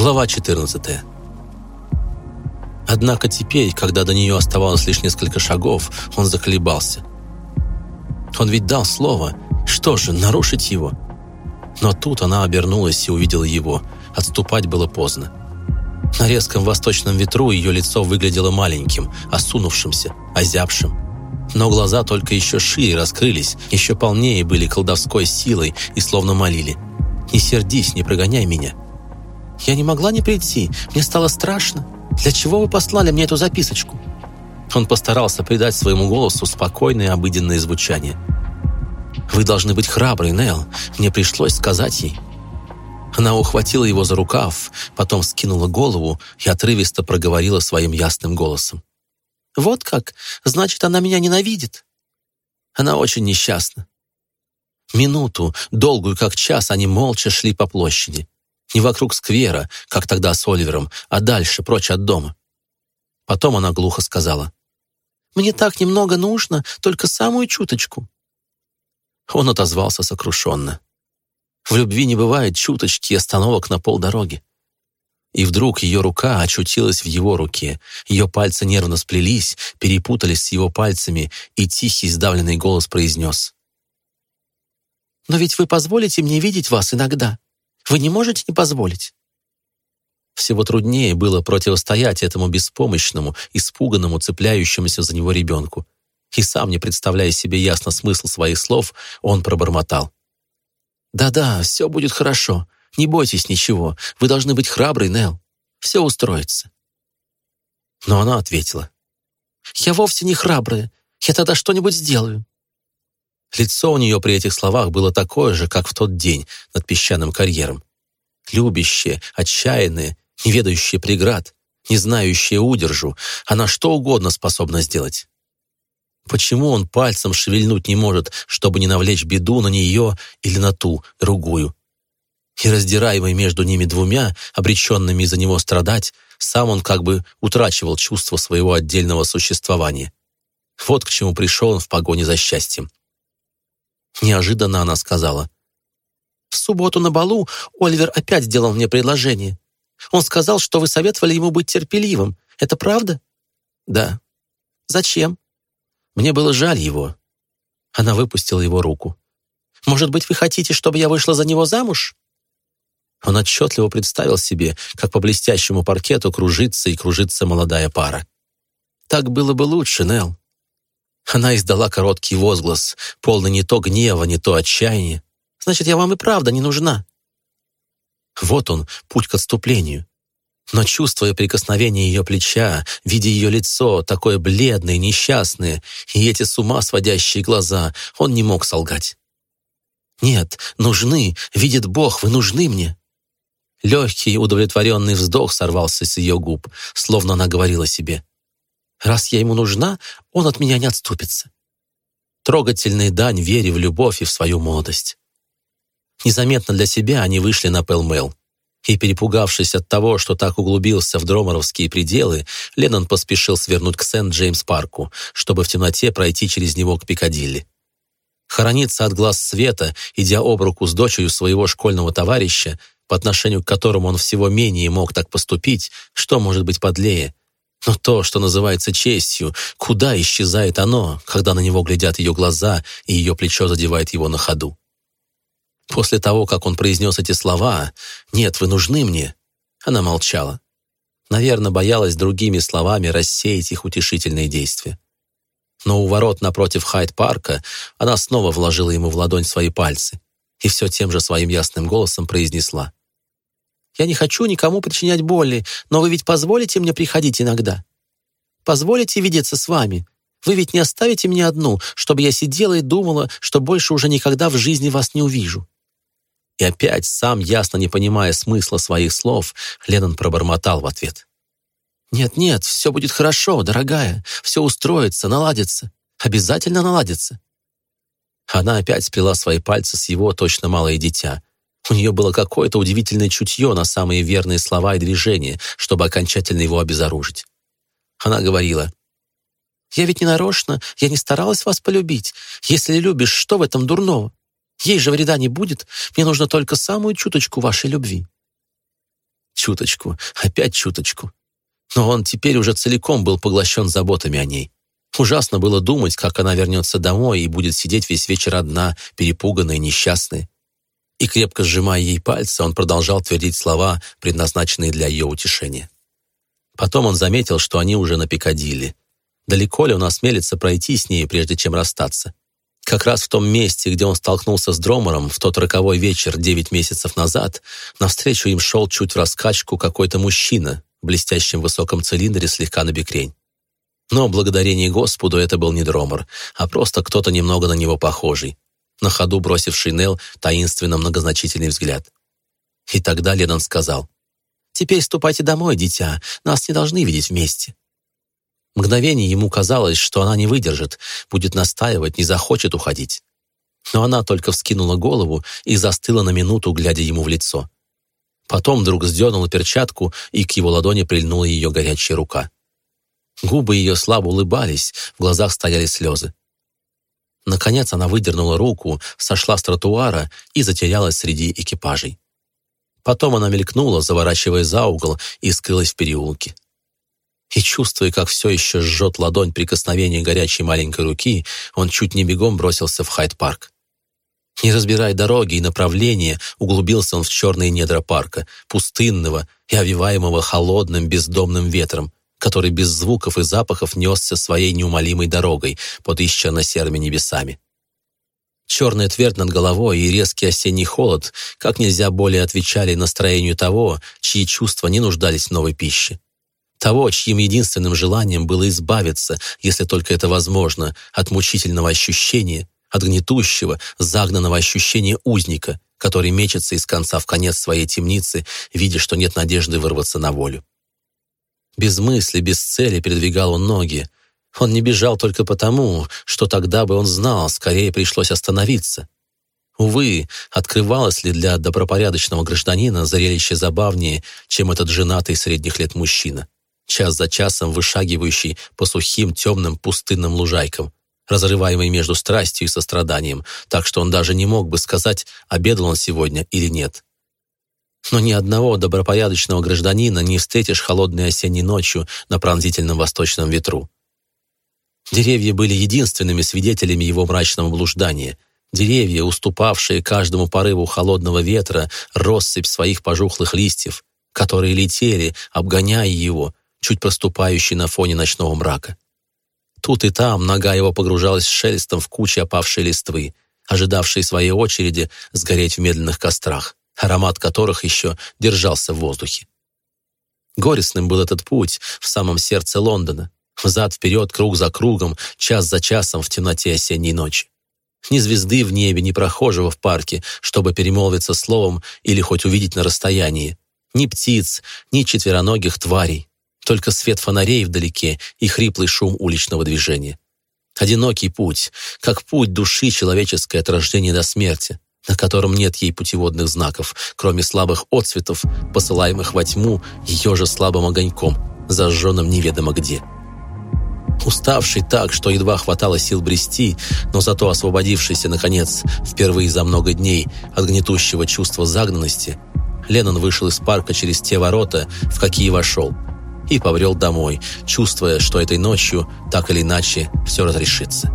Глава 14. Однако теперь, когда до нее оставалось лишь несколько шагов, он заколебался. Он ведь дал слово. Что же, нарушить его? Но тут она обернулась и увидела его. Отступать было поздно. На резком восточном ветру ее лицо выглядело маленьким, осунувшимся, озябшим. Но глаза только еще шире раскрылись, еще полнее были колдовской силой и словно молили. «Не сердись, не прогоняй меня». Я не могла не прийти. Мне стало страшно. Для чего вы послали мне эту записочку?» Он постарался придать своему голосу спокойное обыденное звучание. «Вы должны быть храброй, Нел. Мне пришлось сказать ей». Она ухватила его за рукав, потом скинула голову и отрывисто проговорила своим ясным голосом. «Вот как? Значит, она меня ненавидит?» Она очень несчастна. Минуту, долгую как час, они молча шли по площади. Не вокруг сквера, как тогда с Оливером, а дальше, прочь от дома. Потом она глухо сказала. «Мне так немного нужно, только самую чуточку». Он отозвался сокрушенно. В любви не бывает чуточки и остановок на полдороги. И вдруг ее рука очутилась в его руке, ее пальцы нервно сплелись, перепутались с его пальцами, и тихий сдавленный голос произнес. «Но ведь вы позволите мне видеть вас иногда?» Вы не можете не позволить?» Всего труднее было противостоять этому беспомощному, испуганному, цепляющемуся за него ребенку. И сам, не представляя себе ясно смысл своих слов, он пробормотал. «Да-да, все будет хорошо. Не бойтесь ничего. Вы должны быть храброй, Нел. Все устроится». Но она ответила. «Я вовсе не храбрая. Я тогда что-нибудь сделаю. Лицо у нее при этих словах было такое же, как в тот день над песчаным карьером. Любящее, отчаянное, не ведающее преград, не знающее удержу, она что угодно способна сделать. Почему он пальцем шевельнуть не может, чтобы не навлечь беду на нее или на ту, другую? И раздираемый между ними двумя, обреченными из-за него страдать, сам он как бы утрачивал чувство своего отдельного существования. Вот к чему пришел он в погоне за счастьем. Неожиданно она сказала. «В субботу на балу Оливер опять сделал мне предложение. Он сказал, что вы советовали ему быть терпеливым. Это правда?» «Да». «Зачем?» «Мне было жаль его». Она выпустила его руку. «Может быть, вы хотите, чтобы я вышла за него замуж?» Он отчетливо представил себе, как по блестящему паркету кружится и кружится молодая пара. «Так было бы лучше, Нелл. Она издала короткий возглас, полный не то гнева, не то отчаяния. «Значит, я вам и правда не нужна». Вот он, путь к отступлению. Но чувствуя прикосновение ее плеча, видя ее лицо, такое бледное, несчастное, и эти с ума сводящие глаза, он не мог солгать. «Нет, нужны, видит Бог, вы нужны мне». Легкий, удовлетворенный вздох сорвался с ее губ, словно она говорила себе. Раз я ему нужна, он от меня не отступится. Трогательная дань вере в любовь и в свою молодость. Незаметно для себя они вышли на Пэлмэл. И, перепугавшись от того, что так углубился в дроморовские пределы, Леннон поспешил свернуть к Сент-Джеймс-парку, чтобы в темноте пройти через него к Пикадилли. Хорониться от глаз света, идя об руку с дочерью своего школьного товарища, по отношению к которому он всего менее мог так поступить, что может быть подлее, но то, что называется честью, куда исчезает оно, когда на него глядят ее глаза и ее плечо задевает его на ходу? После того, как он произнес эти слова «Нет, вы нужны мне», она молчала. Наверное, боялась другими словами рассеять их утешительные действия. Но у ворот напротив Хайд-парка она снова вложила ему в ладонь свои пальцы и все тем же своим ясным голосом произнесла я не хочу никому причинять боли, но вы ведь позволите мне приходить иногда? Позволите видеться с вами? Вы ведь не оставите меня одну, чтобы я сидела и думала, что больше уже никогда в жизни вас не увижу». И опять, сам ясно не понимая смысла своих слов, Леннон пробормотал в ответ. «Нет-нет, все будет хорошо, дорогая, все устроится, наладится, обязательно наладится». Она опять сплела свои пальцы с его точно малое дитя, у нее было какое-то удивительное чутье на самые верные слова и движения, чтобы окончательно его обезоружить. Она говорила, «Я ведь не нарочно, я не старалась вас полюбить. Если любишь, что в этом дурного? Ей же вреда не будет, мне нужно только самую чуточку вашей любви». Чуточку, опять чуточку. Но он теперь уже целиком был поглощен заботами о ней. Ужасно было думать, как она вернется домой и будет сидеть весь вечер одна, перепуганная, несчастная. И крепко сжимая ей пальцы, он продолжал твердить слова, предназначенные для ее утешения. Потом он заметил, что они уже на Пикадилли. Далеко ли он осмелится пройти с ней, прежде чем расстаться? Как раз в том месте, где он столкнулся с Дромором в тот роковой вечер девять месяцев назад, навстречу им шел чуть в раскачку какой-то мужчина в блестящем высоком цилиндре слегка набекрень. Но, благодарение Господу, это был не Дромор, а просто кто-то немного на него похожий, на ходу бросивший Нел таинственно многозначительный взгляд. И тогда Леннон сказал, «Теперь ступайте домой, дитя, нас не должны видеть вместе». Мгновение ему казалось, что она не выдержит, будет настаивать, не захочет уходить. Но она только вскинула голову и застыла на минуту, глядя ему в лицо. Потом вдруг сдернула перчатку, и к его ладони прильнула ее горячая рука. Губы ее слабо улыбались, в глазах стояли слезы. Наконец она выдернула руку, сошла с тротуара и затерялась среди экипажей. Потом она мелькнула, заворачивая за угол, и скрылась в переулке. И чувствуя, как все еще жжет ладонь прикосновения горячей маленькой руки, он чуть не бегом бросился в Хайд-парк. Не разбирая дороги и направления, углубился он в черные недра парка, пустынного и овиваемого холодным бездомным ветром, который без звуков и запахов несся своей неумолимой дорогой под исчерно-серыми небесами. Черная твердь над головой и резкий осенний холод как нельзя более отвечали настроению того, чьи чувства не нуждались в новой пище. Того, чьим единственным желанием было избавиться, если только это возможно, от мучительного ощущения, от гнетущего, загнанного ощущения узника, который мечется из конца в конец своей темницы, видя, что нет надежды вырваться на волю. Без мысли, без цели передвигал он ноги. Он не бежал только потому, что тогда бы он знал, скорее пришлось остановиться. Увы, открывалось ли для добропорядочного гражданина зрелище забавнее, чем этот женатый средних лет мужчина, час за часом вышагивающий по сухим темным пустынным лужайкам, разрываемый между страстью и состраданием, так что он даже не мог бы сказать, обедал он сегодня или нет. Но ни одного добропорядочного гражданина не встретишь холодной осенней ночью на пронзительном восточном ветру. Деревья были единственными свидетелями его мрачного блуждания. Деревья, уступавшие каждому порыву холодного ветра россыпь своих пожухлых листьев, которые летели, обгоняя его, чуть проступающий на фоне ночного мрака. Тут и там нога его погружалась шелестом в кучи опавшей листвы, ожидавшей своей очереди сгореть в медленных кострах аромат которых еще держался в воздухе. Горестным был этот путь в самом сердце Лондона, взад-вперед, круг за кругом, час за часом в темноте осенней ночи. Ни звезды в небе, ни прохожего в парке, чтобы перемолвиться словом или хоть увидеть на расстоянии. Ни птиц, ни четвероногих тварей. Только свет фонарей вдалеке и хриплый шум уличного движения. Одинокий путь, как путь души человеческой от рождения до смерти на котором нет ей путеводных знаков, кроме слабых отцветов, посылаемых во тьму ее же слабым огоньком, зажженным неведомо где. Уставший так, что едва хватало сил брести, но зато освободившийся, наконец, впервые за много дней от гнетущего чувства загнанности, Леннон вышел из парка через те ворота, в какие вошел, и побрел домой, чувствуя, что этой ночью так или иначе все разрешится.